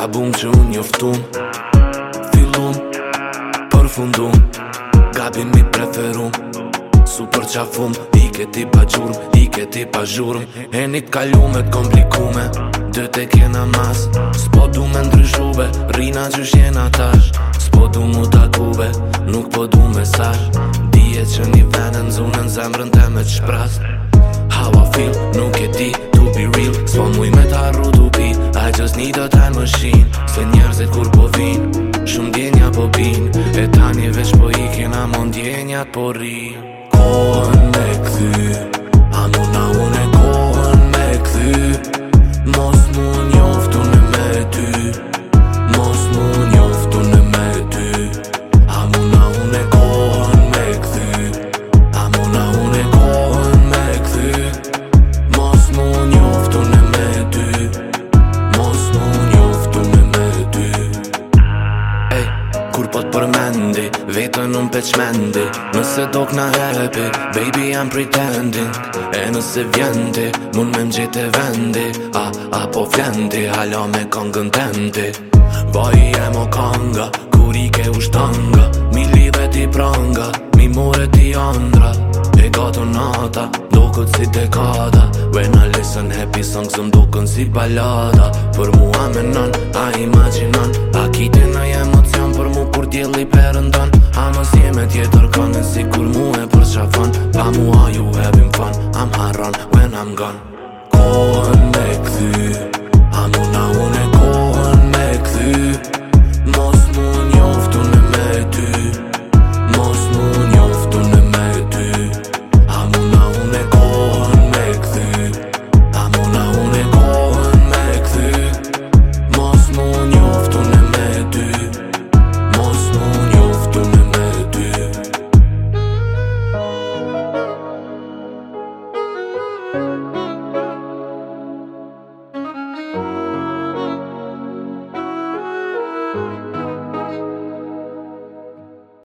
Ka bum që unë njoftun Filun Për fundun Gabin mi preferun Super qa Ike I ke ti pa gjurëm I ti pa gjurëm E një t'kallume t'komplikume Dë te kena mas S'po du me ndryshuve Rina që shjena tash S'po du mu t'akuve Nuk po du me sash Dije që një venën zunën Zemrën te me t'shprast nuk Just need a time machine Se njerëzit kur po vin Shumë djenja po bin E tani veç po i kena mund djenjat po rin Kone me këthy A nuna unë e këthy po të përmendi Vete në më Nëse do këna herëpi Baby, I'm pretending E nëse vjendi Mun me më gjithë e vendi A, a po vjendi Hala me kongën tendi Baji e mo kanga Kur i ke ushtanga Mi live ti pranga Mi more ti andra E gato nata Do këtë si dekada When I listen happy songs Më do kënë si balada Për mua me nën A imaginon A kitin a janë I'm gone. Música